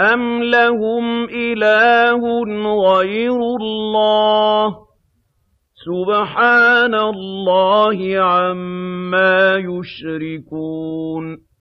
أَمْ لَهُمْ إِلَٰهٌ غَيْرُ اللَّهِ ۚ سُبْحَانَ اللَّهِ عَمَّا يُشْرِكُونَ